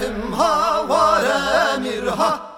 از هلفم هلفم ها واره میرها